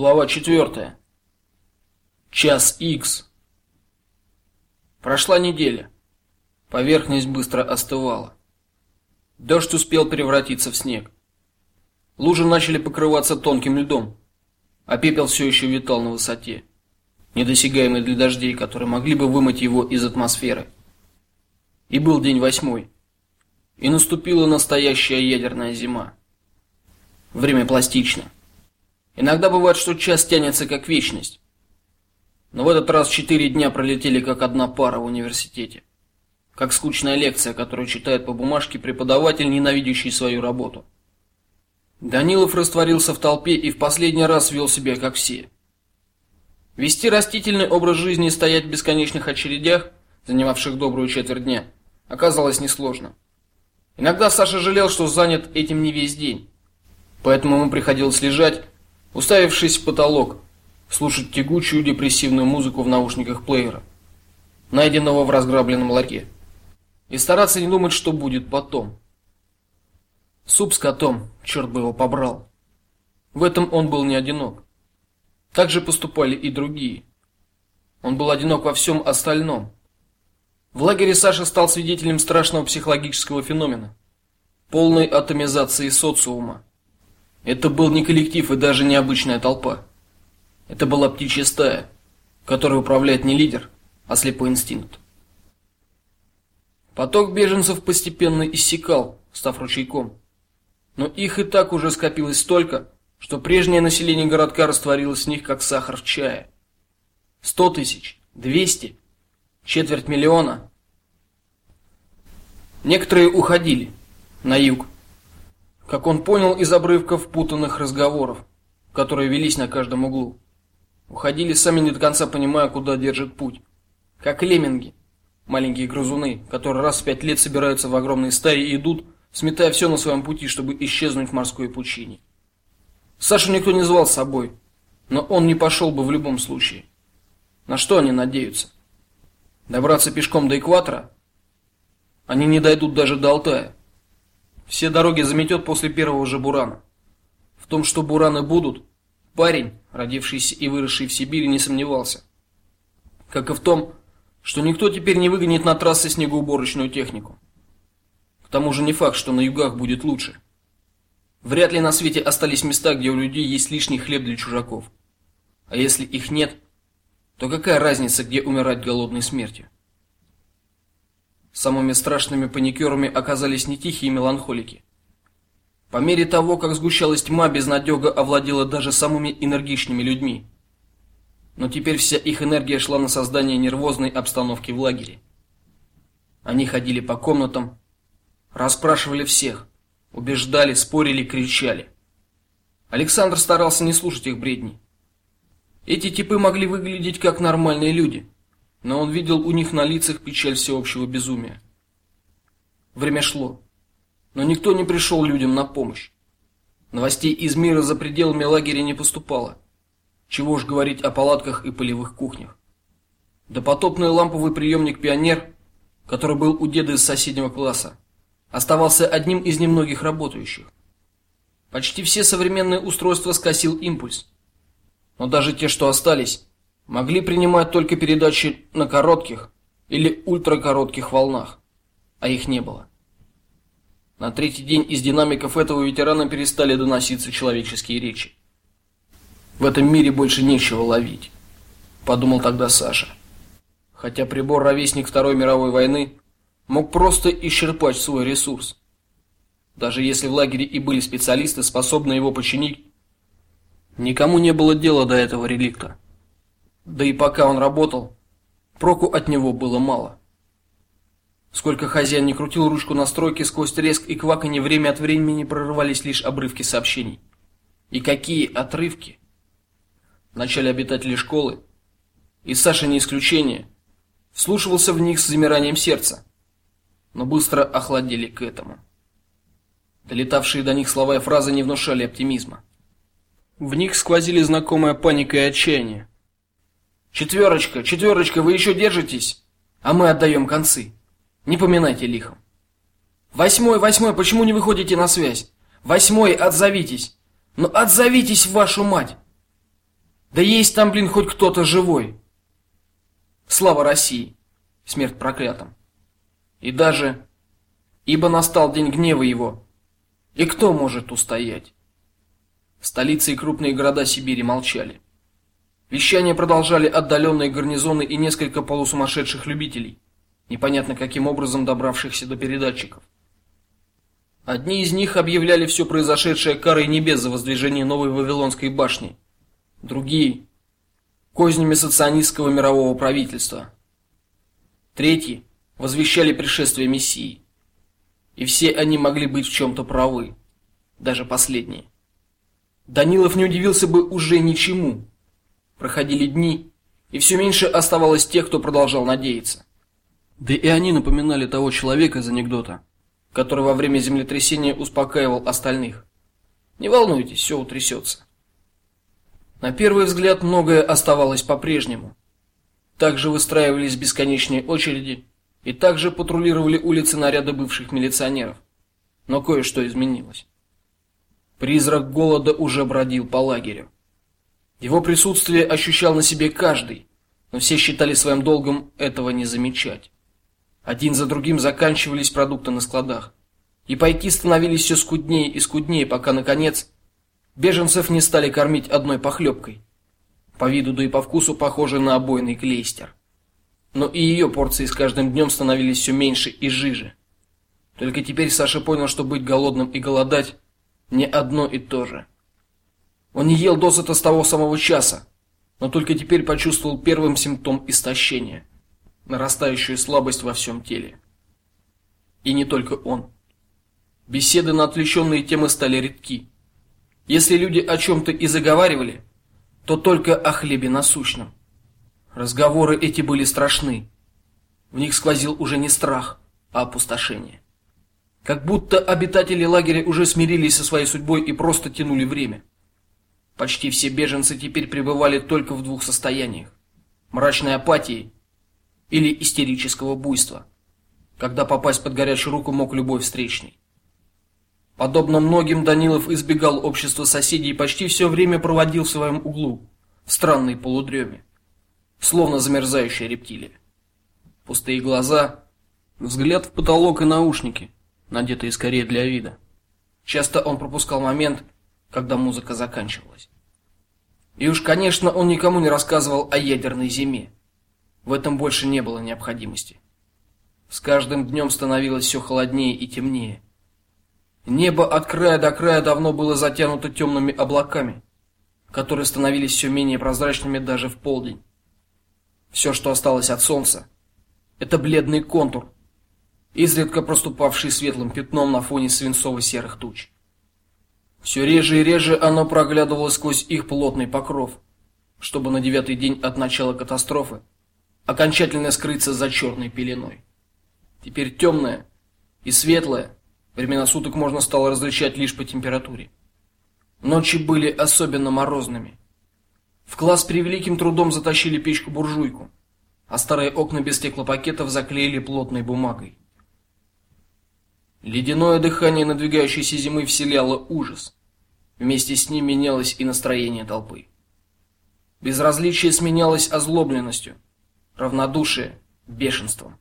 Глава четвертая. Час X. Прошла неделя. Поверхность быстро остывала. Дождь успел превратиться в снег. Лужи начали покрываться тонким льдом, а пепел все еще витал на высоте, недосягаемый для дождей, которые могли бы вымыть его из атмосферы. И был день восьмой, и наступила настоящая ядерная зима. Время пластично. Иногда бывает, что час тянется как вечность. Но в этот раз четыре дня пролетели как одна пара в университете. Как скучная лекция, которую читает по бумажке преподаватель, ненавидящий свою работу. Данилов растворился в толпе и в последний раз вел себя как все. Вести растительный образ жизни и стоять в бесконечных очередях, занимавших добрую четверть дня, оказалось несложно. Иногда Саша жалел, что занят этим не весь день. Поэтому ему приходилось лежать уставившись в потолок, слушать тягучую депрессивную музыку в наушниках плеера, найденного в разграбленном ларьке, и стараться не думать, что будет потом. Суп с котом, черт бы его побрал. В этом он был не одинок. Так же поступали и другие. Он был одинок во всем остальном. В лагере Саша стал свидетелем страшного психологического феномена полной атомизации социума. Это был не коллектив и даже не обычная толпа. Это была птичья стая, которой управляет не лидер, а слепой инстинкт. Поток беженцев постепенно иссякал, став ручейком. Но их и так уже скопилось столько, что прежнее население городка растворилось в них как сахар в чае. Сто тысяч, двести, четверть миллиона. Некоторые уходили на юг, как он понял из обрывков путанных разговоров, которые велись на каждом углу. Уходили сами не до конца понимая, куда держит путь. Как лемминги, маленькие грызуны, которые раз в пять лет собираются в огромные стаи и идут, сметая все на своем пути, чтобы исчезнуть в морской пучине. Сашу никто не звал с собой, но он не пошел бы в любом случае. На что они надеются? Добраться пешком до экватора? Они не дойдут даже до Алтая. Все дороги заметет после первого же бурана. В том, что бураны будут, парень, родившийся и выросший в Сибири, не сомневался. Как и в том, что никто теперь не выгонит на трассы снегоуборочную технику. К тому же не факт, что на югах будет лучше. Вряд ли на свете остались места, где у людей есть лишний хлеб для чужаков. А если их нет, то какая разница, где умирать голодной смертью? Самыми страшными паникерами оказались не тихие меланхолики. По мере того, как сгущалась тьма, безнадега овладела даже самыми энергичными людьми. Но теперь вся их энергия шла на создание нервозной обстановки в лагере. Они ходили по комнатам, расспрашивали всех, убеждали, спорили, кричали. Александр старался не слушать их бредни. Эти типы могли выглядеть как нормальные люди, но он видел у них на лицах печаль всеобщего безумия. Время шло, но никто не пришел людям на помощь. Новостей из мира за пределами лагеря не поступало. Чего уж говорить о палатках и полевых кухнях. Допотопный ламповый приемник Пионер, который был у деда из соседнего класса, оставался одним из немногих работающих. Почти все современные устройства скосил импульс. Но даже те, что остались, могли принимать только передачи на коротких или ультракоротких волнах, а их не было. На третий день из динамиков этого ветерана перестали доноситься человеческие речи. В этом мире больше нечего ловить, подумал тогда Саша. Хотя прибор ровесник Второй мировой войны мог просто исчерпать свой ресурс. Даже если в лагере и были специалисты, способные его починить, никому не было дела до этого реликта. Да и пока он работал, проку от него было мало. Сколько хозяин не крутил ручку настройки, сквозь треск и кваканье время от времени прорывались лишь обрывки сообщений. И какие отрывки! Вначале обитатели школы, и Саша не исключение, вслушивался в них с замиранием сердца, но быстро охладели к этому. Долетавшие до них слова и фразы не внушали оптимизма. В них сквозили знакомая паника и отчаяние. Четверочка, четверочка, вы еще держитесь, а мы отдаем концы. Не поминайте лихом. Восьмой, восьмой, почему не выходите на связь? Восьмой, отзовитесь. Ну отзовитесь в вашу мать. Да есть там, блин, хоть кто-то живой. Слава России, смерть проклятым. И даже ибо настал день гнева его. И кто может устоять? Столицы и крупные города Сибири молчали. Вещание продолжали отдаленные гарнизоны и несколько полусумасшедших любителей, непонятно каким образом добравшихся до передатчиков. Одни из них объявляли все произошедшее карой небес за воздвижение новой Вавилонской башни, другие кознями соционистского мирового правительства. Третьи возвещали пришествие Мессии. И все они могли быть в чем то правы, даже последние. Данилов не удивился бы уже ничему. Проходили дни, и все меньше оставалось тех, кто продолжал надеяться. Да и они напоминали того человека из анекдота, который во время землетрясения успокаивал остальных. Не волнуйтесь, все утрясется. На первый взгляд многое оставалось по-прежнему. Также выстраивались бесконечные очереди, и также патрулировали улицы наряды бывших милиционеров. Но кое-что изменилось. Призрак голода уже бродил по лагерю. Его присутствие ощущал на себе каждый, но все считали своим долгом этого не замечать. Один за другим заканчивались продукты на складах, и пайки становились все скуднее и скуднее, пока наконец беженцев не стали кормить одной похлебкой, по виду да и по вкусу похожей на обойный клейстер. Но и ее порции с каждым днем становились все меньше и жиже. Только теперь Саша понял, что быть голодным и голодать не одно и то же. Он не ел досыта с того самого часа, но только теперь почувствовал первым симптом истощения нарастающую слабость во всем теле. И не только он. Беседы на отвлеченные темы стали редки. Если люди о чем то и заговаривали, то только о хлебе насущном. Разговоры эти были страшны. В них сквозил уже не страх, а опустошение. Как будто обитатели лагеря уже смирились со своей судьбой и просто тянули время. Почти все беженцы теперь пребывали только в двух состояниях: мрачной апатии или истерического буйства, когда попасть под горячую руку мог любой встречный. Подобно многим Данилов избегал общества соседей и почти все время проводил в своем углу, в странной полудреме, словно замерзающая рептилия. Пустые глаза, взгляд в потолок и наушники, надетые скорее для вида. Часто он пропускал момент, когда музыка заканчивалась. И уж, конечно, он никому не рассказывал о ядерной зиме. В этом больше не было необходимости. С каждым днем становилось все холоднее и темнее. Небо от края до края давно было затянуто темными облаками, которые становились все менее прозрачными даже в полдень. Все, что осталось от солнца, это бледный контур, изредка проступавший светлым пятном на фоне свинцово-серых туч. Все реже и реже оно проглядывало сквозь их плотный покров, чтобы на девятый день от начала катастрофы окончательно скрыться за черной пеленой. Теперь темное и светлое времена суток можно стало различать лишь по температуре. Ночи были особенно морозными. В класс при великим трудом затащили печку-буржуйку, а старые окна без стеклопакетов заклеили плотной бумагой. Ледяное дыхание надвигающейся зимы вселяло ужас. Вместе с ним менялось и настроение толпы. Безразличие сменялось озлобленностью, равнодушие бешенством.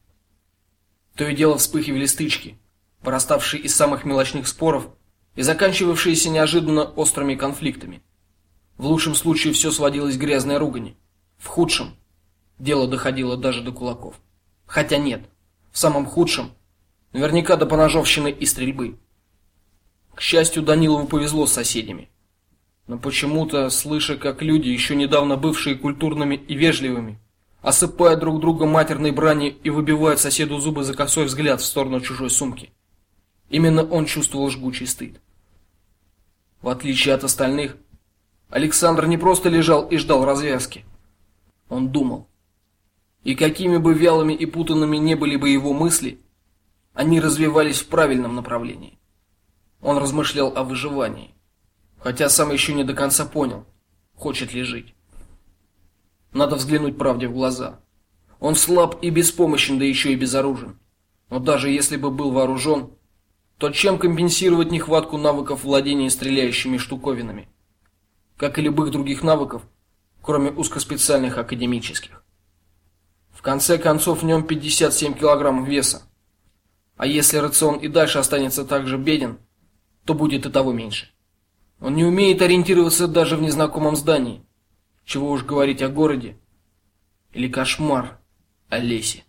То и дело вспыхивали стычки, выраставшие из самых мелочных споров и заканчивавшиеся неожиданно острыми конфликтами. В лучшем случае все сводилось к грязной ругани, в худшем дело доходило даже до кулаков. Хотя нет, в самом худшем наверняка до поножовщины и стрельбы. К счастью, Данилову повезло с соседями. Но почему-то, слыша, как люди, еще недавно бывшие культурными и вежливыми, осыпают друг друга матерной бранью и выбивают соседу зубы за косой взгляд в сторону чужой сумки. Именно он чувствовал жгучий стыд. В отличие от остальных, Александр не просто лежал и ждал развязки. Он думал. И какими бы вялыми и путанными не были бы его мысли, они развивались в правильном направлении. Он размышлял о выживании, хотя сам еще не до конца понял, хочет ли жить. Надо взглянуть правде в глаза. Он слаб и беспомощен, да еще и безоружен. Но даже если бы был вооружен, то чем компенсировать нехватку навыков владения стреляющими штуковинами? Как и любых других навыков, кроме узкоспециальных академических. В конце концов, в нем 57 килограммов веса. А если рацион и дальше останется так же беден, то будет и того меньше. Он не умеет ориентироваться даже в незнакомом здании. Чего уж говорить о городе или кошмар о лесе.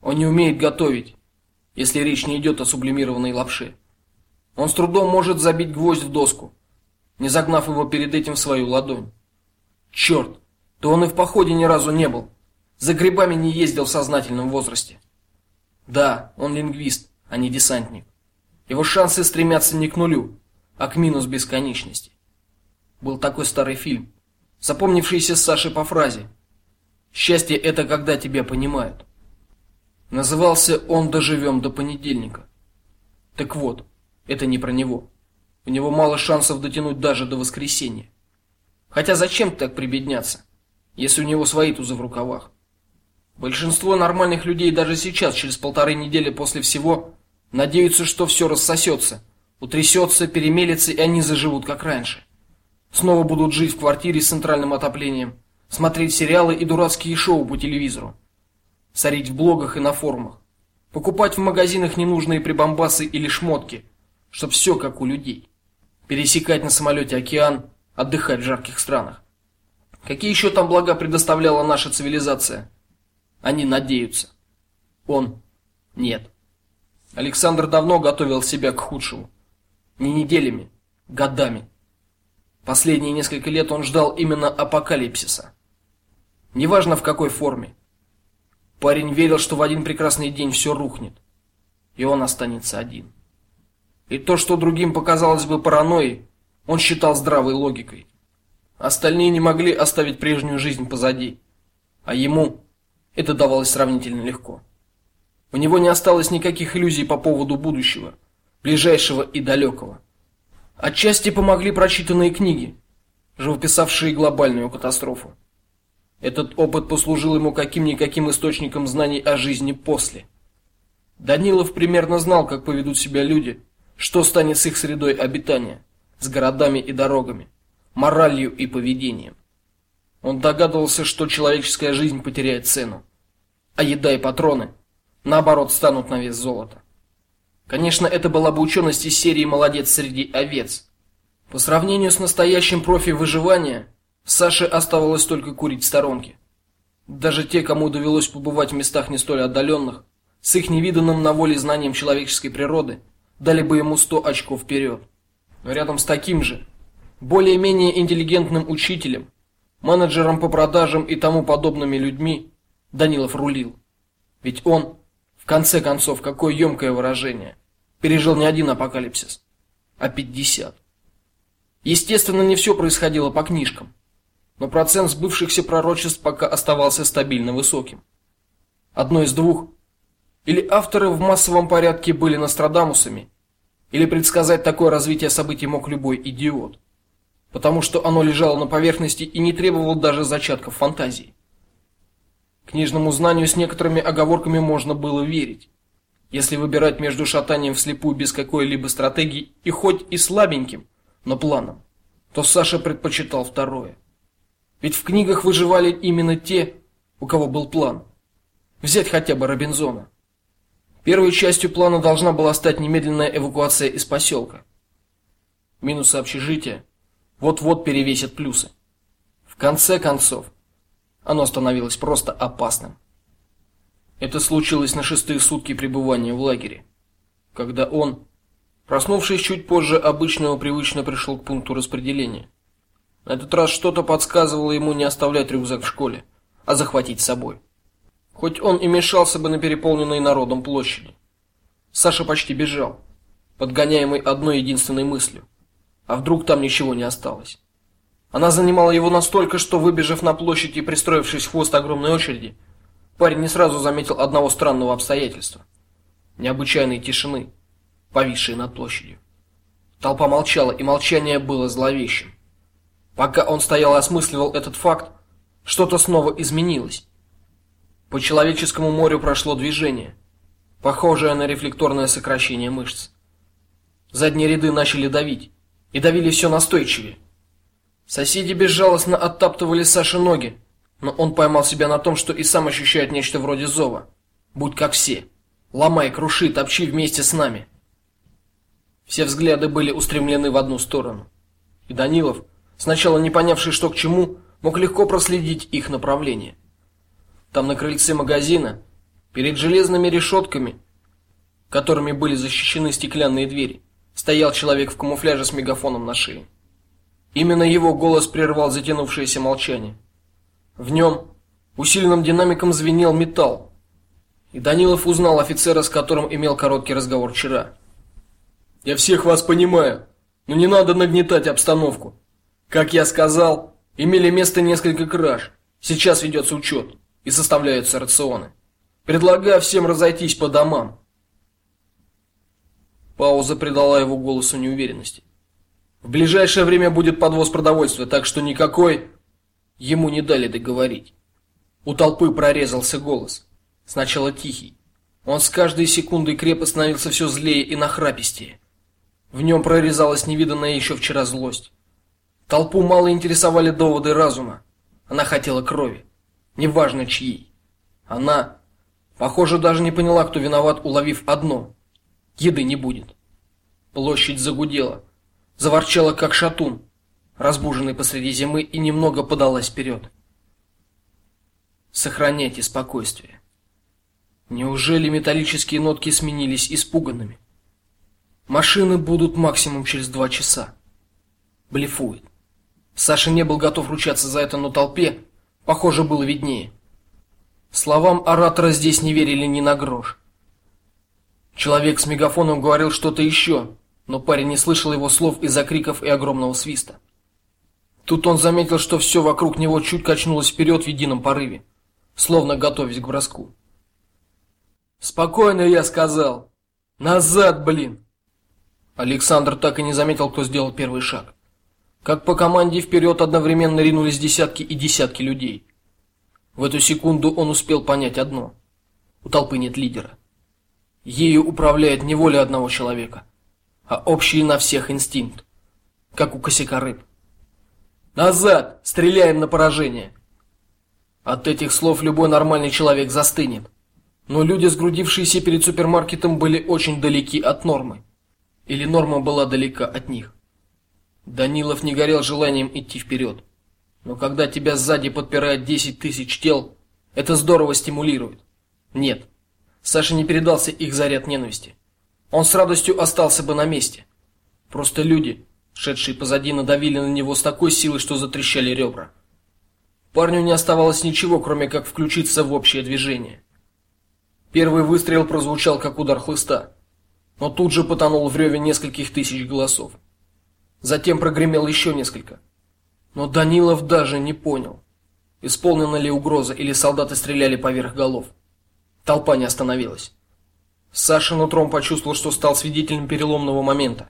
Он не умеет готовить, если речь не идет о сублимированной лапше. Он с трудом может забить гвоздь в доску, не загнав его перед этим в свою ладонь. Черт, то он и в походе ни разу не был. За грибами не ездил в сознательном возрасте. Да, он лингвист, а не десантник. Его шансы стремятся не к нулю, а к минус бесконечности. Был такой старый фильм, запомнившийся Саше по фразе: "Счастье это когда тебя понимают". Назывался он "Доживем до понедельника". Так вот, это не про него. У него мало шансов дотянуть даже до воскресенья. Хотя зачем так прибедняться, если у него свои тузы в рукавах? Большинство нормальных людей даже сейчас, через полторы недели после всего, надеются, что все рассосется, утрясется, перемелется, и они заживут как раньше. Снова будут жить в квартире с центральным отоплением, смотреть сериалы и дурацкие шоу по телевизору, сорить в блогах и на форумах, покупать в магазинах ненужные прибамбасы или шмотки, чтоб все как у людей пересекать на самолете океан, отдыхать в жарких странах. Какие еще там блага предоставляла наша цивилизация? Они надеются. Он нет. Александр давно готовил себя к худшему. Не неделями, годами. Последние несколько лет он ждал именно апокалипсиса. Неважно в какой форме. Парень верил, что в один прекрасный день все рухнет, и он останется один. И то, что другим показалось бы паранойей, он считал здравой логикой. Остальные не могли оставить прежнюю жизнь позади, а ему это давалось сравнительно легко. У него не осталось никаких иллюзий по поводу будущего, ближайшего и далекого. Отчасти помогли прочитанные книги, живописавшие глобальную катастрофу. Этот опыт послужил ему каким-никаким источником знаний о жизни после. Данилов примерно знал, как поведут себя люди, что станет с их средой обитания, с городами и дорогами, моралью и поведением? Он догадывался, что человеческая жизнь потеряет цену, а еда и патроны наоборот станут на вес золота. Конечно, это была бы ученость из серии молодец среди овец. По сравнению с настоящим профи выживания, Саше оставалось только курить в сторонке. Даже те, кому довелось побывать в местах не столь отдаленных, с их невиданным на воле знанием человеческой природы, дали бы ему 100 очков вперед. Но рядом с таким же, более-менее интеллигентным учителем, менеджером по продажам и тому подобными людьми Данилов рулил. Ведь он, конце концов, какое ёмкое выражение, пережил не один апокалипсис, а 50. Естественно, не все происходило по книжкам, но процент сбывшихся пророчеств пока оставался стабильно высоким. Одно из двух или авторы в массовом порядке были Нострадамусами, или предсказать такое развитие событий мог любой идиот, потому что оно лежало на поверхности и не требовало даже зачатков фантазии. Книжному знанию с некоторыми оговорками можно было верить. Если выбирать между шатанием вслепую без какой-либо стратегии и хоть и слабеньким, но планом, то Саша предпочитал второе. Ведь в книгах выживали именно те, у кого был план. Взять хотя бы Робинзона. Первой частью плана должна была стать немедленная эвакуация из поселка. Минусы общежития вот-вот перевесят плюсы. В конце концов, оно становилось просто опасным. Это случилось на шестые сутки пребывания в лагере, когда он, проснувшись чуть позже обычного, привычно пришел к пункту распределения. На этот раз что-то подсказывало ему не оставлять рюкзак в школе, а захватить с собой хоть он и мешался бы на переполненной народом площади. Саша почти бежал, подгоняемый одной единственной мыслью: а вдруг там ничего не осталось? Она занимала его настолько, что выбежав на площадь и пристроившись в хвост огромной очереди, парень не сразу заметил одного странного обстоятельства: необычайной тишины, повисшей над площадью. Толпа молчала, и молчание было зловещим. Пока он стоял и осмысливал этот факт, что-то снова изменилось. По человеческому морю прошло движение, похожее на рефлекторное сокращение мышц. Задние ряды начали давить, и давили все настойчивее. Соседи безжалостно оттаптывали Саше ноги, но он поймал себя на том, что и сам ощущает нечто вроде зова. Будь как все. Ломай, круши, топчи вместе с нами. Все взгляды были устремлены в одну сторону. И Данилов, сначала не понявший, что к чему, мог легко проследить их направление. Там на крыльце магазина, перед железными решетками, которыми были защищены стеклянные двери, стоял человек в камуфляже с мегафоном на шее. Именно его голос прервал затянувшееся молчание. В нем усиленным динамиком звенел металл. И Данилов узнал офицера, с которым имел короткий разговор вчера. Я всех вас понимаю, но не надо нагнетать обстановку. Как я сказал, имели место несколько краж. Сейчас ведется учет и составляются рационы. Предлагаю всем разойтись по домам. Пауза придала его голосу неуверенности. В ближайшее время будет подвоз продовольствия, так что никакой ему не дали договорить. У толпы прорезался голос, сначала тихий. Он с каждой секундой крепко становился все злее и нахрапистее. В нем прорезалась невиданная еще вчера злость. Толпу мало интересовали доводы разума. Она хотела крови, неважно чьей. Она, похоже, даже не поняла, кто виноват, уловив одно: еды не будет. Площадь загудела заворчала как шатун, разбуженный посреди зимы, и немного подалась вперед. Сохраняйте спокойствие. Неужели металлические нотки сменились испуганными? Машины будут максимум через два часа. Блефует. Саша не был готов ручаться за это, но толпе, похоже, было виднее. Словам оратора здесь не верили ни на грош. Человек с мегафоном говорил что-то еще, но парень не слышал его слов из-за криков и огромного свиста. Тут он заметил, что все вокруг него чуть качнулось вперед в едином порыве, словно готовясь к броску. Спокойно, я сказал. Назад, блин. Александр так и не заметил, кто сделал первый шаг. Как по команде вперед одновременно ринулись десятки и десятки людей. В эту секунду он успел понять одно: у толпы нет лидера. Ею управляет не воля одного человека, а общий на всех инстинкт, как у косяка рыб. Назад, стреляем на поражение. От этих слов любой нормальный человек застынет. Но люди, сгрудившиеся перед супермаркетом, были очень далеки от нормы, или норма была далека от них. Данилов не горел желанием идти вперед, но когда тебя сзади подпирает десять тысяч тел, это здорово стимулирует. Нет, Саша не передался их заряд ненависти. Он с радостью остался бы на месте. Просто люди, шедшие позади, надавили на него с такой силой, что затрещали ребра. Парню не оставалось ничего, кроме как включиться в общее движение. Первый выстрел прозвучал как удар хлыста, но тут же потонул в реве нескольких тысяч голосов. Затем прогремел еще несколько. Но Данилов даже не понял, исполнена ли угроза или солдаты стреляли поверх голов. Толпа не остановилась. Саша нутром почувствовал, что стал свидетелем переломного момента.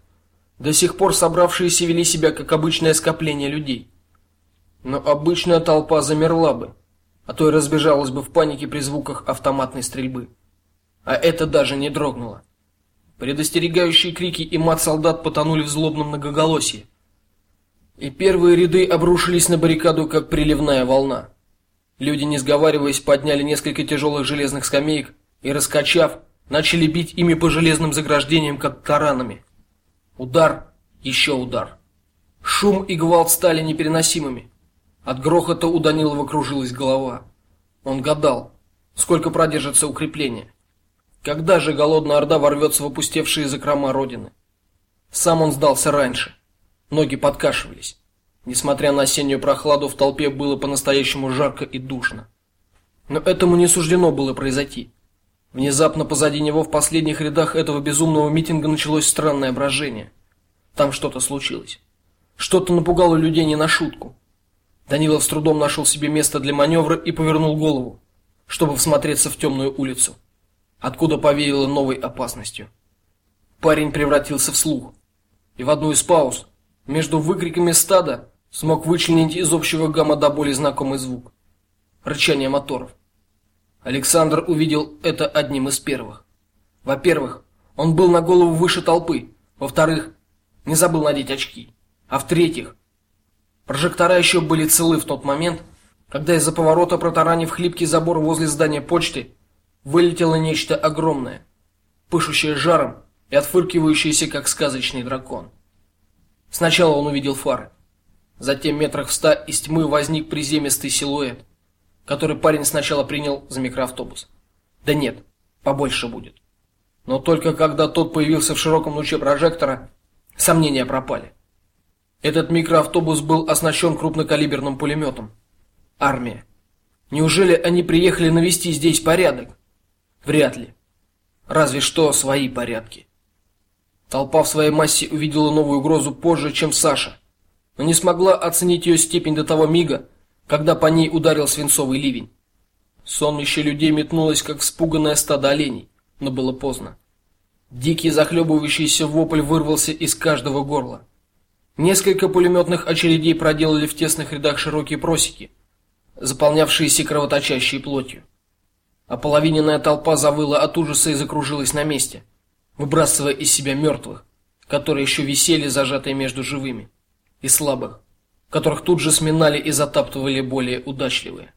До сих пор собравшиеся вели себя как обычное скопление людей. Но обычная толпа замерла бы, а то и разбежалась бы в панике при звуках автоматной стрельбы. А это даже не дрогнуло. Предостерегающие крики и мат солдат потонули в злобном многоголосии. И первые ряды обрушились на баррикаду как приливная волна. Люди, не сговариваясь, подняли несколько тяжелых железных скамеек и раскачав, начали бить ими по железным заграждениям, как таранами. Удар, еще удар. Шум и гвалт стали непереносимыми. От грохота у Данилова кружилась голова. Он гадал, сколько продержится укрепление. Когда же голодная орда ворвется в опустевшие закрома родины? Сам он сдался раньше. Ноги подкашивались. Несмотря на осеннюю прохладу, в толпе было по-настоящему жарко и душно. Но этому не суждено было произойти. Внезапно позади него в последних рядах этого безумного митинга началось странное брожение. Там что-то случилось. Что-то напугало людей не на шутку. Данилов с трудом нашел себе место для маневра и повернул голову, чтобы всмотреться в темную улицу, откуда повеяло новой опасностью. Парень превратился в слух, и в одну из пауз между выкриками стада смог вычленить из общего гамма до боли знакомый звук рычание моторов. Александр увидел это одним из первых. Во-первых, он был на голову выше толпы. Во-вторых, не забыл надеть очки. А в-третьих, Прожектора еще были целы в тот момент, когда из-за поворота протаранив хлипкий забор возле здания почты, вылетело нечто огромное, пышущее жаром и отфыркивающееся как сказочный дракон. Сначала он увидел фары. Затем метрах в ста из тьмы возник приземистый силуэт, который парень сначала принял за микроавтобус. Да нет, побольше будет. Но только когда тот появился в широком луче прожектора, сомнения пропали. Этот микроавтобус был оснащен крупнокалиберным пулеметом. Армия. Неужели они приехали навести здесь порядок? Вряд ли. Разве что свои порядки. Толпа в своей массе увидела новую угрозу позже, чем Саша, но не смогла оценить ее степень до того мига, когда по ней ударил свинцовый ливень. Сонмище людей метнулось, как вспуганное стадо оленей, но было поздно. Дикий захлебывающийся вопль вырвался из каждого горла. Несколько пулеметных очередей проделали в тесных рядах широкие просеки, заполнявшиеся кровоточащей плотью. Ополовиненная толпа завыла от ужаса и закружилась на месте, выбрасывая из себя мертвых, которые еще висели зажатые между живыми, и слабых, которых тут же сминали и затаптывали более удачливые.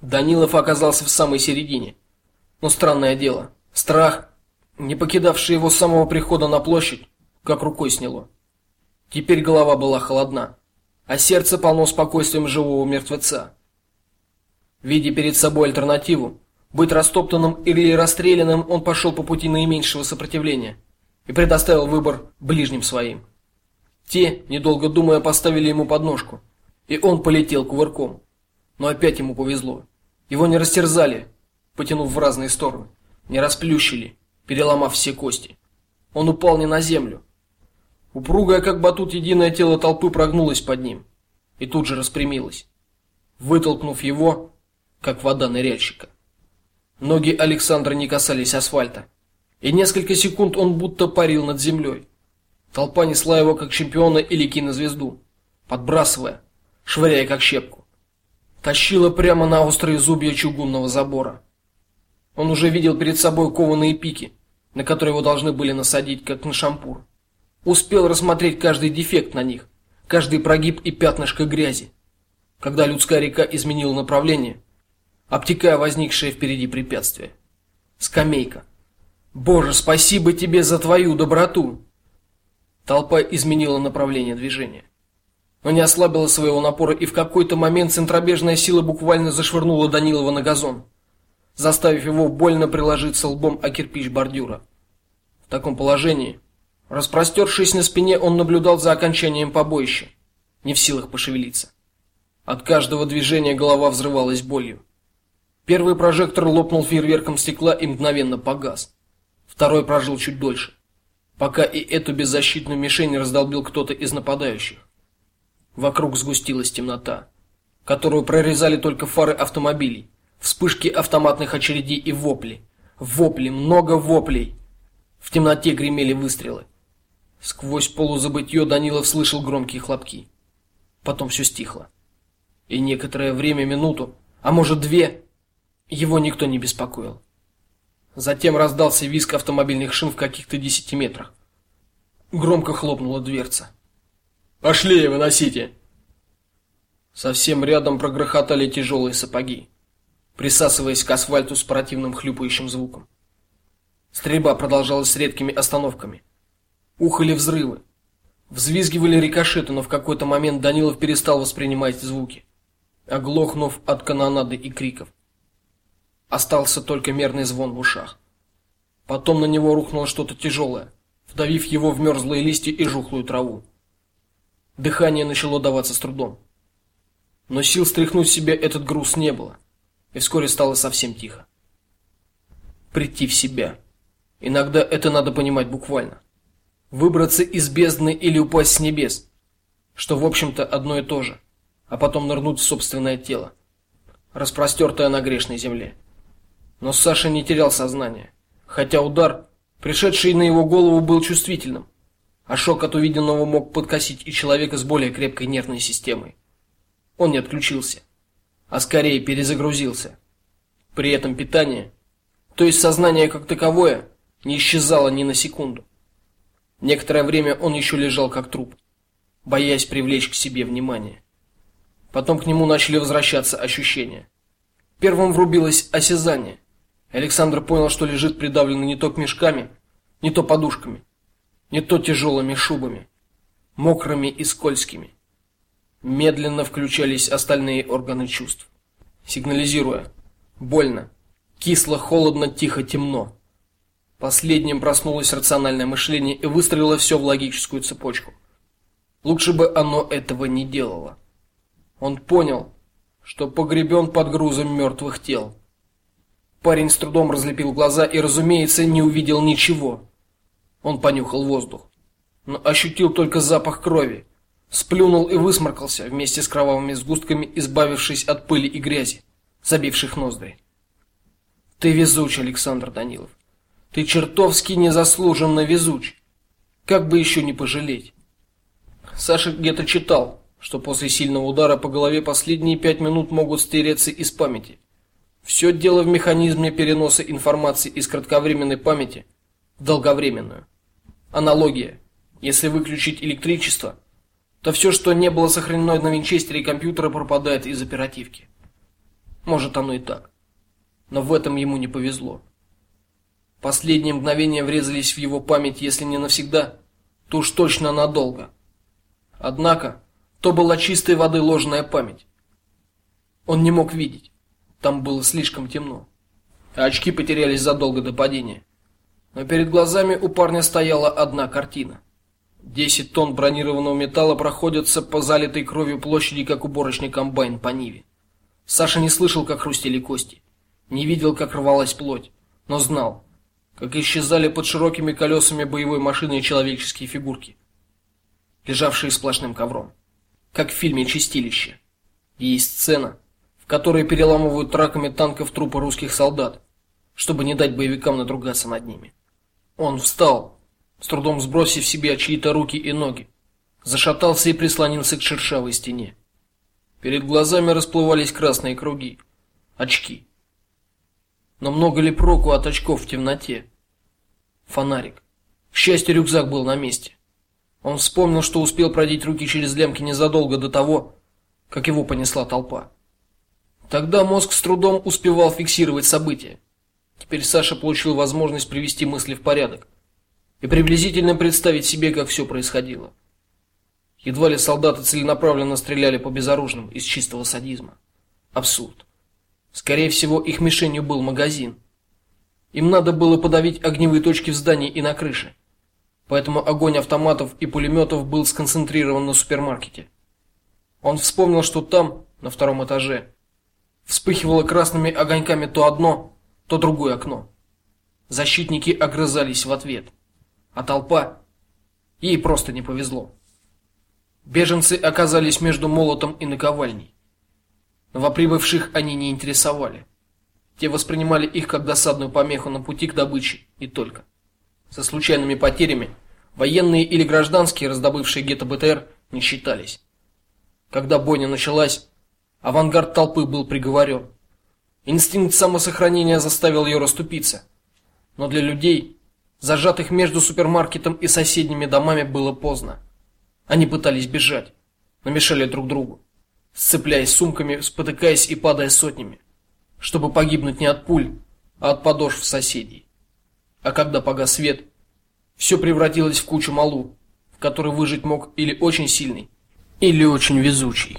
Данилов оказался в самой середине. Но странное дело, страх, не покидавший его с самого прихода на площадь, как рукой сняло. Теперь голова была холодна, а сердце полно спокойствием живого мертвеца. Видя перед собой альтернативу, быть растоптанным или расстрелянным, он пошел по пути наименьшего сопротивления и предоставил выбор ближним своим. Те, недолго думая, поставили ему подножку, и он полетел кувырком. Но опять ему повезло. Его не растерзали, потянув в разные стороны, не расплющили, переломав все кости. Он упал не на землю. Упругое, как батут, единое тело толпы прогнулось под ним и тут же распрямилось, вытолкнув его, как вода ныряльщика. Ноги Александра не касались асфальта, и несколько секунд он будто парил над землей. Толпа несла его как чемпиона или кинозвезду, подбрасывая, швыряя как щепку. Тащила прямо на острые зубья чугунного забора. Он уже видел перед собой кованые пики, на которые его должны были насадить, как на шампур. Успел рассмотреть каждый дефект на них, каждый прогиб и пятнышко грязи. Когда людская река изменила направление, обтекая возникшее впереди препятствие. Скамейка. Боже, спасибо тебе за твою доброту. Толпа изменила направление движения, но не ослабила своего напора, и в какой-то момент центробежная сила буквально зашвырнула Данилова на газон, заставив его больно приложиться лбом о кирпич бордюра. В таком положении, распростершись на спине, он наблюдал за окончанием побоища, не в силах пошевелиться. От каждого движения голова взрывалась болью. Первый прожектор лопнул фейерверком стекла и мгновенно погас. Второй прожил чуть дольше, пока и эту беззащитную мишень раздолбил кто-то из нападающих. Вокруг сгустилась темнота, которую прорезали только фары автомобилей, вспышки автоматных очередей и вопли. Вопли, много воплей. В темноте гремели выстрелы. Сквозь полузабытье Данилов слышал громкие хлопки. Потом все стихло. И некоторое время, минуту, а может две, его никто не беспокоил. Затем раздался визг автомобильных шин в каких-то десяти метрах. Громко хлопнула дверца. Пошли, выносите. Совсем рядом прогрохотали тяжелые сапоги, присасываясь к асфальту с противным хлюпающим звуком. Стрельба продолжалась с редкими остановками. Ухали взрывы. Взвизгивали рикошеты, но в какой-то момент Данилов перестал воспринимать звуки, оглохнув от канонады и криков. Остался только мерный звон в ушах. Потом на него рухнуло что-то тяжелое, вдавив его в мерзлые листья и жухлую траву. Дыхание начало даваться с трудом. Но сил стряхнуть себе этот груз не было, и вскоре стало совсем тихо. Прийти в себя. Иногда это надо понимать буквально. Выбраться из бездны или упасть с небес, что в общем-то одно и то же, а потом нырнуть в собственное тело, распростертое на грешной земле. Но Саша не терял сознание, хотя удар, пришедший на его голову, был чувствительным, а шок от увиденного мог подкосить и человека с более крепкой нервной системой. Он не отключился, а скорее перезагрузился. При этом питание, то есть сознание как таковое, не исчезало ни на секунду. Некоторое время он еще лежал как труп. боясь привлечь к себе внимание. Потом к нему начали возвращаться ощущения. Первым врубилось осязание. Александр понял, что лежит придавленный не то к мешками, не то подушками, не то тяжелыми шубами, мокрыми и скользкими. Медленно включались остальные органы чувств, сигнализируя: больно, кисло, холодно, тихо, темно. Последним проснулось рациональное мышление и выстроило все в логическую цепочку. Лучше бы оно этого не делало. Он понял, что погребен под грузом мертвых тел. Парень с трудом разлепил глаза и, разумеется, не увидел ничего. Он понюхал воздух, но ощутил только запах крови. Сплюнул и высморкался вместе с кровавыми сгустками, избавившись от пыли и грязи, забивших ноздри. Ты везуч, Александр Данилов. Ты чертовски незаслуженно везуч. Как бы еще не пожалеть. Саша где-то читал, что после сильного удара по голове последние пять минут могут стереться из памяти. Все дело в механизме переноса информации из кратковременной памяти в долговременную. Аналогия. Если выключить электричество, то все, что не было сохранено на винчестере компьютера, пропадает из оперативки. Может, оно и так. Но в этом ему не повезло. Последние мгновения врезались в его память, если не навсегда, то уж точно надолго. Однако, то была чистой воды ложная память. Он не мог видеть. Там было слишком темно. А очки потерялись задолго до падения. Но перед глазами у парня стояла одна картина. Десять тонн бронированного металла проходятся по залитой кровью площади, как уборочный комбайн по Ниве. Саша не слышал, как хрустели кости, не видел, как рвалась плоть, но знал, как исчезали под широкими колесами боевой машины человеческие фигурки, лежавшие сплошным ковром, как в фильме Чистилище. Есть сцена, в которой переламывают траками танков трупы русских солдат, чтобы не дать боевикам надругаться над ними. Он встал, с трудом сбросив себе чьи-то руки и ноги, зашатался и прислонился к шершавой стене. Перед глазами расплывались красные круги, очки. Но много ли проку от очков в темноте? Фонарик. К счастью, рюкзак был на месте. Он вспомнил, что успел продеть руки через лямки незадолго до того, как его понесла толпа. Тогда мозг с трудом успевал фиксировать события. Теперь Саша получил возможность привести мысли в порядок и приблизительно представить себе, как все происходило. Едва ли солдаты целенаправленно стреляли по безоружным из чистого садизма. Абсурд. Скорее всего, их мишенью был магазин. Им надо было подавить огневые точки в здании и на крыше. Поэтому огонь автоматов и пулеметов был сконцентрирован на супермаркете. Он вспомнил, что там, на втором этаже, вспыхивало красными огоньками то одно, то другое окно. Защитники огрызались в ответ, а толпа ей просто не повезло. Беженцы оказались между молотом и наковальней. Новоприбывших они не интересовали. Те воспринимали их как досадную помеху на пути к добыче и только. Со случайными потерями военные или гражданские, раздобывшие гетто БТР, не считались. Когда бойня началась, авангард толпы был приговорен. Инстинкт самосохранения заставил ее расступиться. Но для людей, зажатых между супермаркетом и соседними домами, было поздно. Они пытались бежать, но мешали друг другу сцепляясь сумками, спотыкаясь и падая сотнями, чтобы погибнуть не от пуль, а от подошв соседей. А когда погас свет, все превратилось в кучу малу, в которой выжить мог или очень сильный, или очень везучий.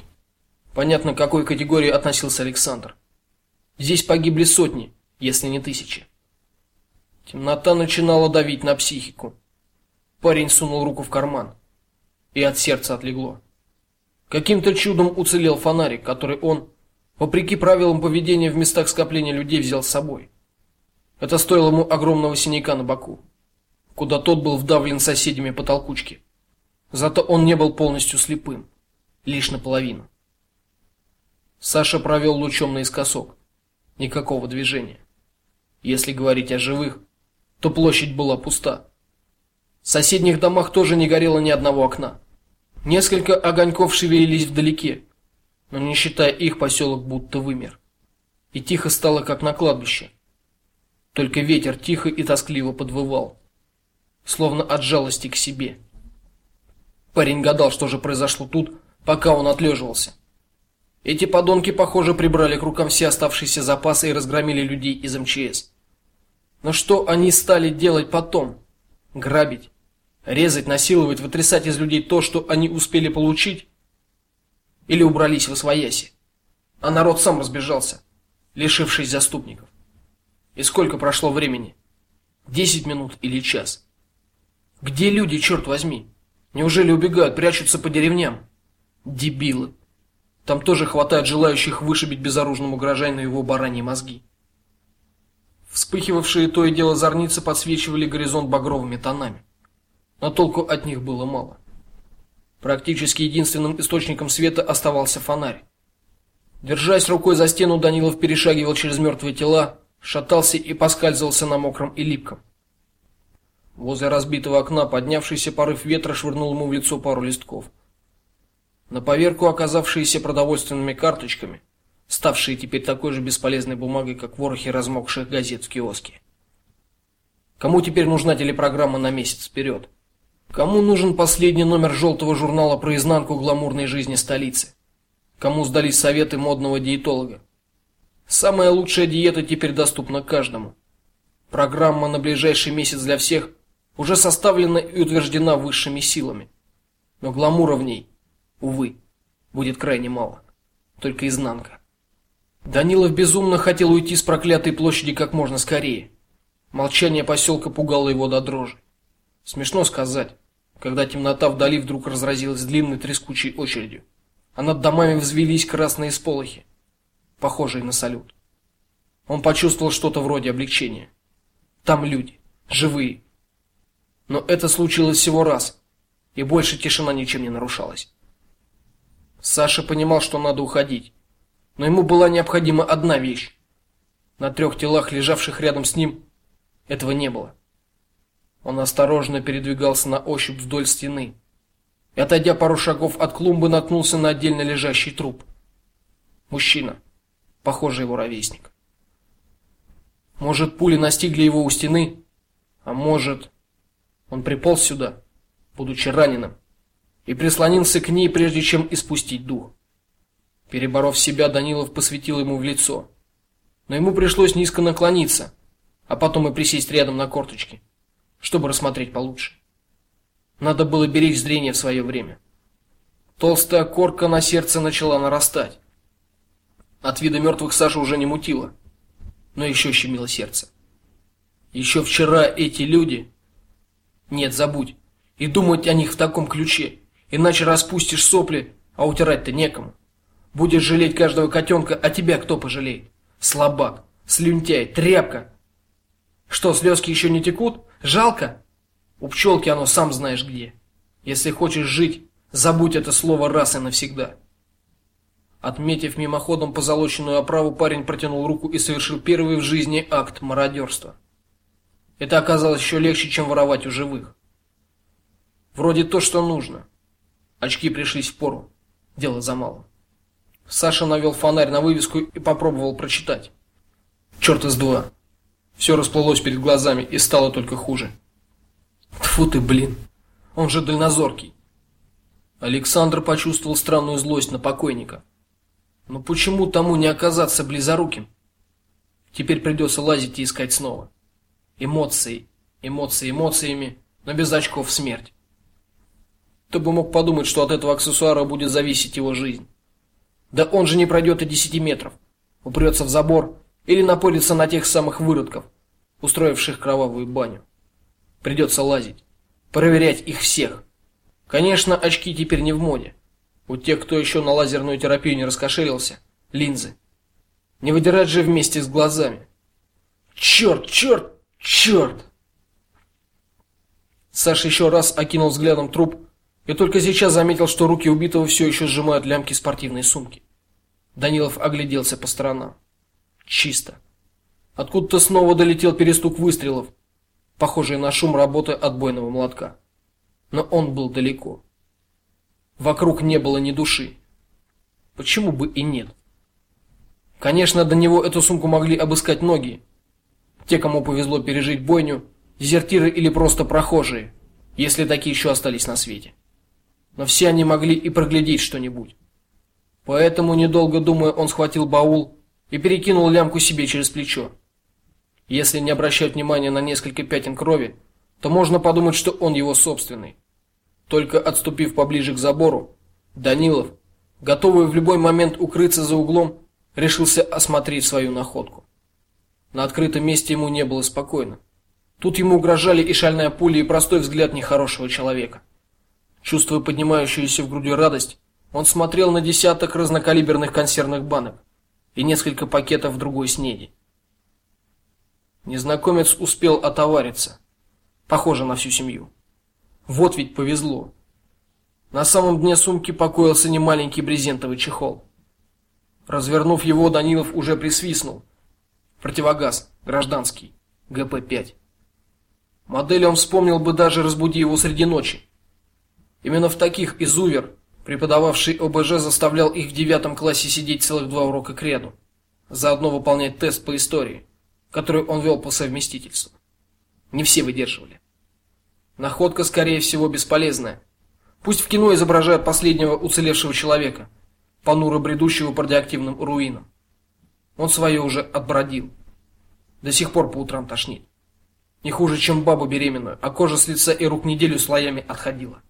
Понятно, к какой категории относился Александр. Здесь погибли сотни, если не тысячи. Темнота начинала давить на психику. Парень сунул руку в карман, и от сердца отлегло. Каким-то чудом уцелел фонарик, который он, вопреки правилам поведения в местах скопления людей, взял с собой. Это стоило ему огромного синяка на боку, куда тот был вдавлен соседями по толкучке. Зато он не был полностью слепым, лишь наполовину. Саша провел лучом наискосок. Никакого движения. Если говорить о живых, то площадь была пуста. В соседних домах тоже не горело ни одного окна. Несколько огоньков шевелились вдалеке, но не считая их, поселок будто вымер. И тихо стало, как на кладбище. Только ветер тихо и тоскливо подвывал, словно от жалости к себе. Парень гадал, что же произошло тут, пока он отлеживался. Эти подонки, похоже, прибрали к рукам все оставшиеся запасы и разгромили людей из МЧС. Но что они стали делать потом? Грабить, резать, насиловать, вытрясать из людей то, что они успели получить? Или убрались в освояси? А народ сам разбежался, лишившись заступников. И сколько прошло времени? Десять минут или час? Где люди, черт возьми? Неужели убегают, прячутся по деревням? Дебилы. Там тоже хватает желающих вышибить безоружному горожанину его бараньи мозги. Вспыхивавшие то и дело зорницы подсвечивали горизонт багровыми тонами. Но толку от них было мало. Практически единственным источником света оставался фонарь. Держась рукой за стену, Данилов перешагивал через мертвые тела, шатался и поскальзывался на мокром и липком. Возле разбитого окна поднявшийся порыв ветра швырнул ему в лицо пару листков. На поверку оказавшиеся продовольственными карточками, ставшие теперь такой же бесполезной бумагой, как ворохи размокших газет в киоске. Кому теперь нужна телепрограмма на месяц вперед? Кому нужен последний номер желтого журнала про изнанку гламурной жизни столицы? Кому сдались советы модного диетолога? Самая лучшая диета теперь доступна каждому. Программа на ближайший месяц для всех уже составлена и утверждена высшими силами. Но гламура в ней, увы, будет крайне мало. Только изнанка. Данилов безумно хотел уйти с проклятой площади как можно скорее. Молчание поселка пугало его до дрожи. Смешно сказать, когда темнота вдали вдруг разразилась длинной трескучей очередью, а над домами взвились красные сполохи, похожие на салют. Он почувствовал что-то вроде облегчения. Там люди, живые, но это случилось всего раз, и больше тишина ничем не нарушалась. Саша понимал, что надо уходить, но ему была необходима одна вещь. На трех телах, лежавших рядом с ним, этого не было. Он осторожно передвигался на ощупь вдоль стены. И отойдя пару шагов от клумбы, наткнулся на отдельно лежащий труп. Мужчина, похоже, его ровесник. Может, пули настигли его у стены, а может, он приполз сюда, будучи раненым, и прислонился к ней, прежде чем испустить дух. Переборов себя, Данилов посветил ему в лицо. Но ему пришлось низко наклониться, а потом и присесть рядом на корточки, чтобы рассмотреть получше. Надо было беречь зрение в свое время. Толстая корка на сердце начала нарастать. От вида мертвых Саша уже не мутило, но еще щемило сердце. Еще вчера эти люди нет, забудь. И думать о них в таком ключе, иначе распустишь сопли, а утирать-то некому. Будешь жалеть каждого котенка, а тебя кто пожалеет? Слабак, слюнтяй, тряпка. Что, слезки еще не текут? Жалко? У пчелки оно сам знаешь где. Если хочешь жить, забудь это слово раз и навсегда. Отметив мимоходом позолоченную оправу, парень протянул руку и совершил первый в жизни акт мародерства. Это оказалось еще легче, чем воровать у живых. Вроде то, что нужно. Очки пришлись в пору. Дело за малым. Саша навел фонарь на вывеску и попробовал прочитать. Черт из два. Все расплылось перед глазами и стало только хуже. Тфу ты, блин. Он же дальнозоркий. Александр почувствовал странную злость на покойника. Но почему тому не оказаться близоруким? Теперь придется лазить и искать снова. Эмоции, эмоции эмоциями, но без очков смерть. Кто бы мог подумать, что от этого аксессуара будет зависеть его жизнь. Да он же не пройдет и десяти метров, упрется в забор или напорится на тех самых выродков, устроивших кровавую баню. Придется лазить, проверять их всех. Конечно, очки теперь не в моде. У тех, кто еще на лазерную терапию не раскошелился, линзы. Не выдирать же вместе с глазами. Черт, черт, Черт! Саша еще раз окинул взглядом труп и только сейчас заметил, что руки убитого все еще сжимают лямки спортивной сумки. Данилов огляделся по сторонам. Чисто. Откуда-то снова долетел перестук выстрелов, похожий на шум работы отбойного молотка. Но он был далеко. Вокруг не было ни души. Почему бы и нет? Конечно, до него эту сумку могли обыскать многие. Те, кому повезло пережить бойню, дезертиры или просто прохожие, если такие еще остались на свете. Но все они могли и проглядеть что-нибудь. Поэтому, недолго думая, он схватил баул и перекинул лямку себе через плечо. Если не обращать внимания на несколько пятен крови, то можно подумать, что он его собственный. Только отступив поближе к забору, Данилов, готовый в любой момент укрыться за углом, решился осмотреть свою находку. На открытом месте ему не было спокойно. Тут ему угрожали и шальная пуля, и простой взгляд нехорошего человека. Чувствуя поднимающуюся в груди радость, он смотрел на десяток разнокалиберных консервных банок и несколько пакетов другой снеди. Незнакомец успел отовариться, похоже на всю семью. Вот ведь повезло. На самом дне сумки покоился немаленький брезентовый чехол. Развернув его, Данилов уже присвистнул. Противогаз гражданский ГП-5. Модель он вспомнил бы даже разбуди его среди ночи. Именно в таких изувер преподававший ОБЖ заставлял их в девятом классе сидеть целых два урока кряду, заодно выполнять тест по истории, который он вел по совместительству. Не все выдерживали. Находка, скорее всего, бесполезная. Пусть в кино изображают последнего уцелевшего человека, понуро бредущего по радиоактивным руинам. Он свое уже отбродил. До сих пор по утрам тошнит. Не хуже, чем бабу беременную, а кожа с лица и рук неделю слоями отходила.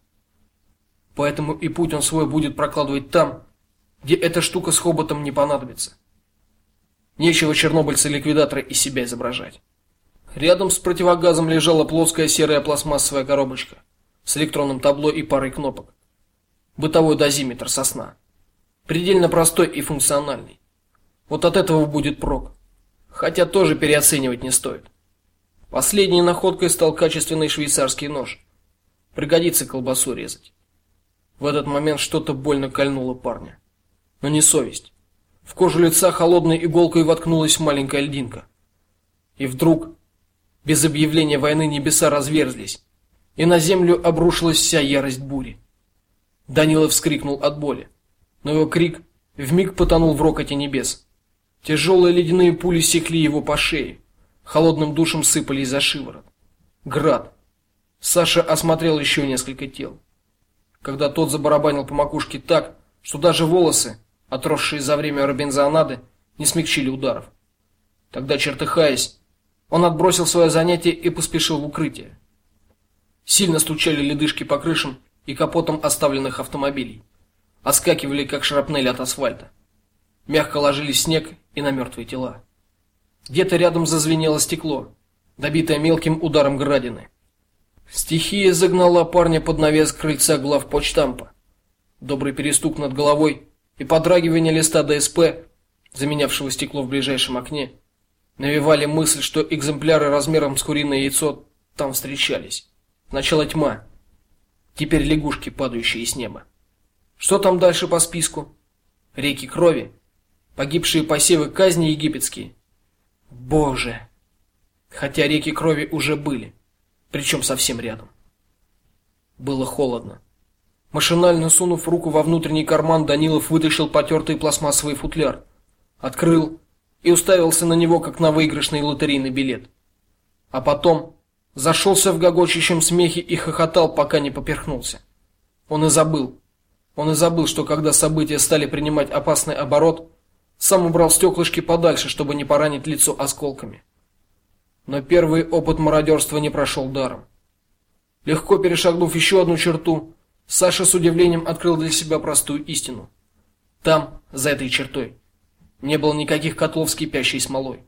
Поэтому и путь он свой будет прокладывать там, где эта штука с хоботом не понадобится. Нечего чернобыльца ликвидатора из себя изображать. Рядом с противогазом лежала плоская серая пластмассовая коробочка с электронным табло и парой кнопок. Бытовой дозиметр сосна. Предельно простой и функциональный. Вот от этого будет прок. Хотя тоже переоценивать не стоит. Последней находкой стал качественный швейцарский нож. Пригодится колбасу резать. В этот момент что-то больно кольнуло парня. Но не совесть. В кожу лица холодной иголкой воткнулась маленькая льдинка. И вдруг, без объявления войны, небеса разверзлись, и на землю обрушилась вся ярость бури. Данилов вскрикнул от боли, но его крик вмиг потонул в рокоте небес. Тяжелые ледяные пули секли его по шее холодным душем сыпались за шиворот. Град. Саша осмотрел еще несколько тел. Когда тот забарабанил по макушке так, что даже волосы, отросшие за время робинзонады, не смягчили ударов. Тогда, чертыхаясь, он отбросил свое занятие и поспешил в укрытие. Сильно стучали ледышки по крышам и капотам оставленных автомобилей, оскакивали как шрапнель от асфальта. Мягко ложились снег и на мертвые тела. Где-то рядом зазвенело стекло, добитое мелким ударом градины. Стихия загнала парня под навес крыльца главпочтампа. Добрый перестук над головой и подрагивание листа ДСП, заменявшего стекло в ближайшем окне, навевали мысль, что экземпляры размером с куриное яйцо там встречались. Сначала тьма, теперь лягушки, падающие с неба. Что там дальше по списку? Реки крови, погибшие посевы казни египетские, Боже. Хотя реки крови уже были, причем совсем рядом. Было холодно. Машинально сунув руку во внутренний карман, Данилов вытащил потертый пластмассовый футляр, открыл и уставился на него как на выигрышный лотерейный билет. А потом зашелся в гогочущем смехе и хохотал, пока не поперхнулся. Он и забыл. Он и забыл, что когда события стали принимать опасный оборот, сам убрал стеклышки подальше, чтобы не поранить лицо осколками. Но первый опыт мародерства не прошел даром. Легко перешагнув еще одну черту, Саша с удивлением открыл для себя простую истину. Там, за этой чертой, не было никаких котлов с кипящей смолой.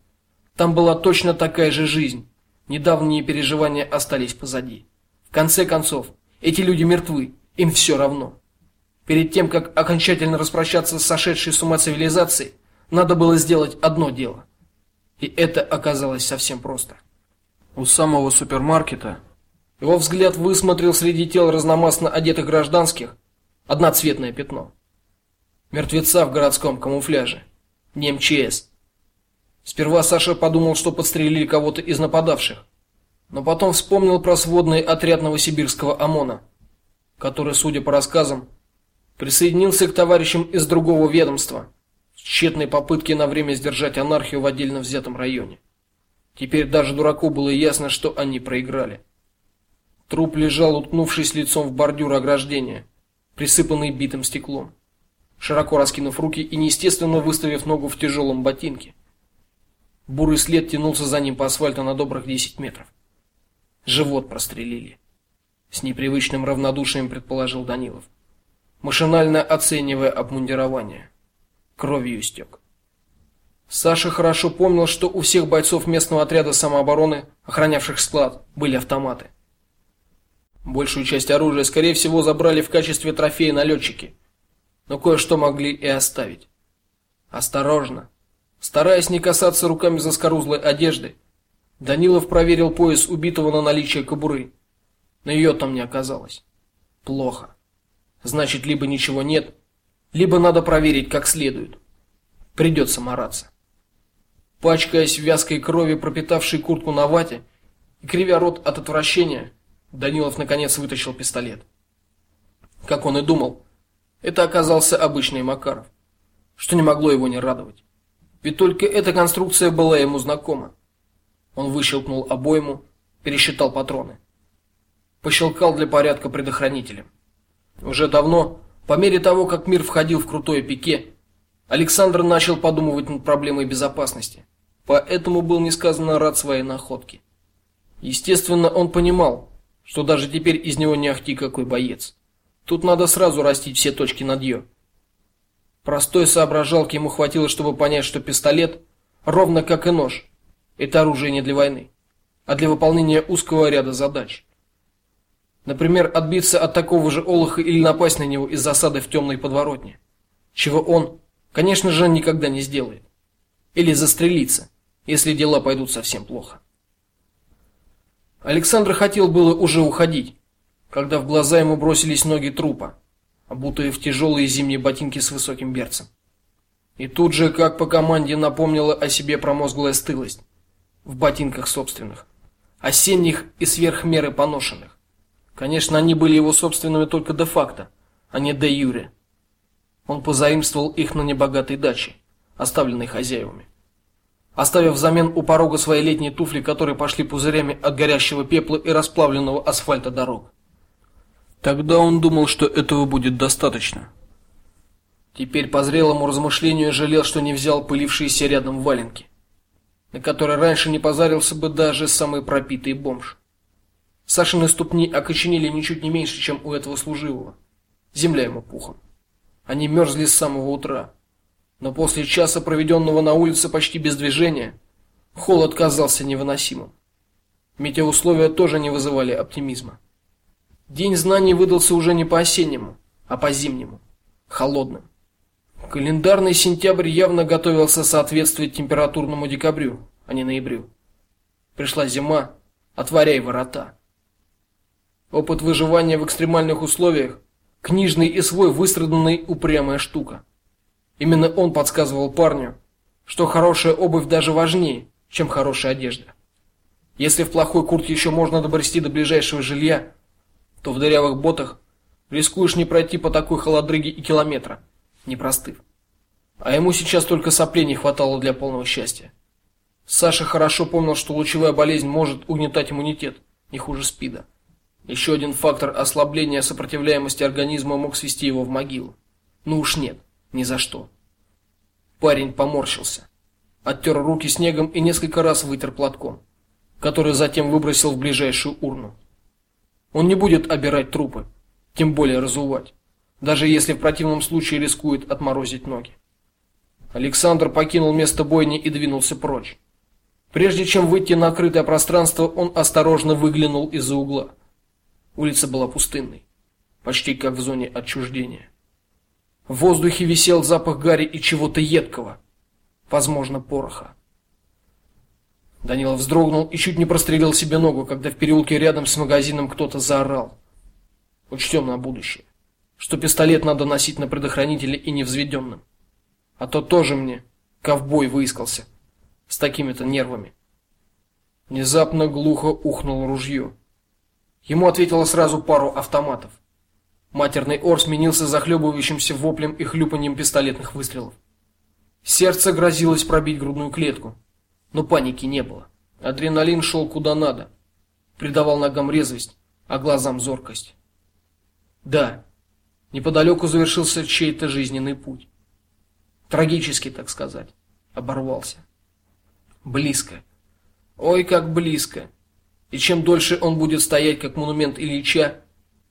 Там была точно такая же жизнь. Недавние переживания остались позади. В конце концов, эти люди мертвы, им все равно. Перед тем, как окончательно распрощаться с сошедшей с ума цивилизацией, надо было сделать одно дело. И это оказалось совсем просто. У самого супермаркета его взгляд высмотрел среди тел разномастно одетых гражданских одноцветное пятно. Мертвеца в городском камуфляже. Не МЧС. Сперва Саша подумал, что подстрелили кого-то из нападавших, но потом вспомнил про сводный отряд Новосибирского ОМОНа, который, судя по рассказам, присоединился к товарищам из другого ведомства тщетной попытке на время сдержать анархию в отдельно взятом районе. Теперь даже дураку было ясно, что они проиграли. Труп лежал, уткнувшись лицом в бордюр ограждения, присыпанный битым стеклом, широко раскинув руки и неестественно выставив ногу в тяжелом ботинке. Бурый след тянулся за ним по асфальту на добрых 10 метров. Живот прострелили. С непривычным равнодушием предположил Данилов, машинально оценивая обмундирование. Кровью истек. Саша хорошо помнил, что у всех бойцов местного отряда самообороны, охранявших склад, были автоматы. Большую часть оружия, скорее всего, забрали в качестве трофея налетчики, но кое-что могли и оставить. Осторожно, стараясь не касаться руками заскорузлой одежды, Данилов проверил пояс убитого на наличие кобуры. Но ее там не оказалось. Плохо. Значит, либо ничего нет, либо надо проверить как следует. Придется мараться. Пачкаясь в вязкой крови, пропитавшей куртку на вате, и кривя рот от отвращения, Данилов наконец вытащил пистолет. Как он и думал, это оказался обычный Макаров, что не могло его не радовать. Ведь только эта конструкция была ему знакома. Он выщелкнул обойму, пересчитал патроны. Пощелкал для порядка предохранителем. Уже давно, по мере того, как мир входил в крутое пике, Александр начал подумывать над проблемой безопасности. Поэтому был несказанно рад своей находке. Естественно, он понимал, что даже теперь из него не ахти какой боец. Тут надо сразу растить все точки над ё. Простой соображалки ему хватило, чтобы понять, что пистолет, ровно как и нож, это оружие не для войны, а для выполнения узкого ряда задач. Например, отбиться от такого же олуха или напасть на него из засады в темной подворотне, чего он Конечно же, никогда не сделает. Или застрелиться, если дела пойдут совсем плохо. Александр хотел было уже уходить, когда в глаза ему бросились ноги трупа, обутые в тяжелые зимние ботинки с высоким берцем. И тут же, как по команде, напомнила о себе промозглая стылость в ботинках собственных, осенних и сверх меры поношенных. Конечно, они были его собственными только де-факто, а не де-юре. Он позаимствовал их на небогатой даче, оставленной хозяевами. Оставив взамен у порога свои летние туфли, которые пошли пузырями от горящего пепла и расплавленного асфальта дорог. Тогда он думал, что этого будет достаточно. Теперь по зрелому размышлению жалел, что не взял пылившиеся рядом валенки, на которые раньше не позарился бы даже самый пропитый бомж. Сашины ступни окоченели ничуть не меньше, чем у этого служивого. Земля ему пухом. Они мерзли с самого утра, но после часа, проведенного на улице почти без движения, холод казался невыносимым. Метеоусловия тоже не вызывали оптимизма. День знаний выдался уже не по-осеннему, а по-зимнему, холодным. Календарный сентябрь явно готовился соответствовать температурному декабрю, а не ноябрю. Пришла зима, отворяй ворота. Опыт выживания в экстремальных условиях Книжный и свой выстраданный упрямая штука. Именно он подсказывал парню, что хорошая обувь даже важнее, чем хорошая одежда. Если в плохой куртке еще можно добрести до ближайшего жилья, то в дырявых ботах рискуешь не пройти по такой холодрыге и километра, не простыв. А ему сейчас только соплей не хватало для полного счастья. Саша хорошо помнил, что лучевая болезнь может угнетать иммунитет, не хуже СПИДа. Еще один фактор ослабления сопротивляемости организма мог свести его в могилу. Ну уж нет, ни за что. Парень поморщился, оттер руки снегом и несколько раз вытер платком, который затем выбросил в ближайшую урну. Он не будет обирать трупы, тем более разувать, даже если в противном случае рискует отморозить ноги. Александр покинул место бойни и двинулся прочь. Прежде чем выйти на открытое пространство, он осторожно выглянул из-за угла. Улица была пустынной, почти как в зоне отчуждения. В воздухе висел запах гари и чего-то едкого, возможно, пороха. Данила вздрогнул и чуть не прострелил себе ногу, когда в переулке рядом с магазином кто-то заорал. Учтем на будущее, что пистолет надо носить на предохранителе и невзведенным. А то тоже мне ковбой выискался с такими-то нервами. Внезапно глухо ухнуло ружье. Ему ответило сразу пару автоматов. Матерный ор сменился захлебывающимся воплем и хлюпаньем пистолетных выстрелов. Сердце грозилось пробить грудную клетку, но паники не было. Адреналин шел куда надо, придавал ногам резвость, а глазам зоркость. Да, Неподалеку завершился чей-то жизненный путь. Трагически, так сказать, оборвался. Близко. Ой, как близко. И чем дольше он будет стоять как монумент Ильича,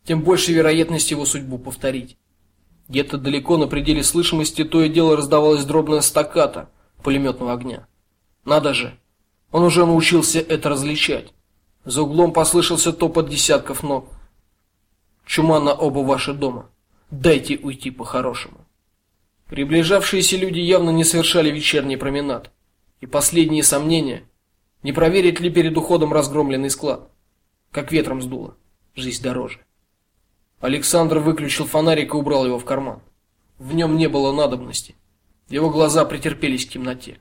тем больше вероятность его судьбу повторить. Где-то далеко на пределе слышимости то и дело раздавалось дробное стаккато пулеметного огня. Надо же. Он уже научился это различать. За углом послышался топот десятков ног. Чума на оба ваши дома. Дайте уйти по-хорошему. Приближавшиеся люди явно не совершали вечерний променад, и последние сомнения, не проверить ли перед уходом разгромленный склад, как ветром сдуло. Жизнь дороже. Александр выключил фонарик и убрал его в карман. В нем не было надобности. Его глаза претерпелись к темноте.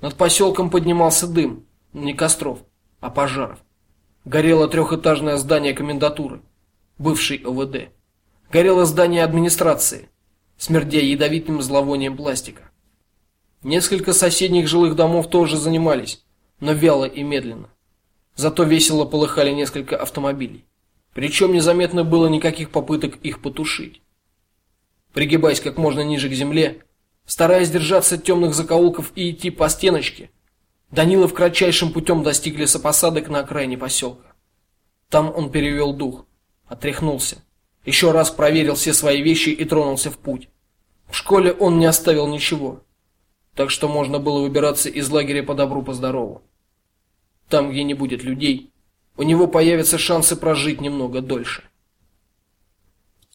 Над поселком поднимался дым, не костров, а пожаров. Горело трехэтажное здание комендатуры, бывший ОВД. Горело здание администрации, смердя ядовитым зловонием пластика. Несколько соседних жилых домов тоже занимались, но вяло и медленно. Зато весело полыхали несколько автомобилей. Причем незаметно было никаких попыток их потушить. Пригибаясь как можно ниже к земле, стараясь держаться темных закоулков и идти по стеночке, Данилов кратчайшим путем достиг лесопосадок на окраине поселка. Там он перевел дух, отряхнулся, еще раз проверил все свои вещи и тронулся в путь. В школе он не оставил ничего, так что можно было выбираться из лагеря по добру по здорову. Там, где не будет людей, у него появятся шансы прожить немного дольше.